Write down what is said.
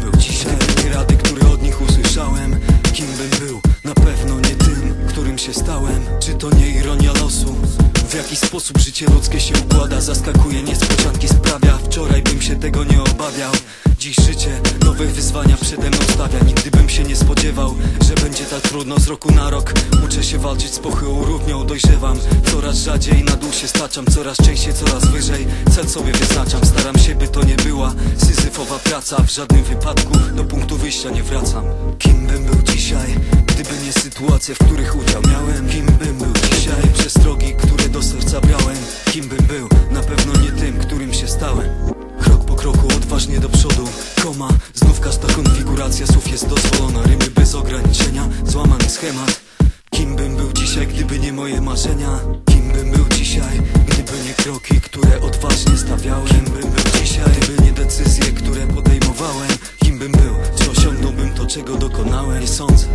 bym był dzisiaj. Rady, które od nich usłyszałem. Kim bym był? Na pewno nie tym, którym się stałem. Czy to nie ironia losu? W jaki sposób życie ludzkie się układa? Zaskakuje, niespodzianki sprawia. Wczoraj bym się tego nie obawiał. Dziś życie nowe wyzwania przede mną stawia. Nigdy bym się nie spodziewał, że będzie tak trudno z roku na rok. Uczę się walczyć z pochyłą równią, dojrzewam Coraz rzadziej na dół się staczam Coraz częściej, coraz wyżej. Cel sobie wyznaczam, staram się by to nie była Syzyfowa praca, w żadnym wypadku Do punktu wyjścia nie wracam. Kim bym był dzisiaj, gdyby nie sytuacje, w których udział miałem? Kim bym był dzisiaj, przestrogi, które do serca brałem? Kim bym był, na pewno nie tym, którym się stałem. Krok po kroku, odważnie do przodu. Koma, znów każda konfiguracja słów jest dozwolona. Rymy bez ograniczenia, złamany schemat dzisiaj, gdyby nie moje marzenia? Kim bym był dzisiaj, gdyby nie kroki, które odważnie stawiałem? Kim bym był dzisiaj, gdyby nie decyzje, które podejmowałem? Kim bym był, czy osiągnąłbym to, czego dokonałem? Nie sądzę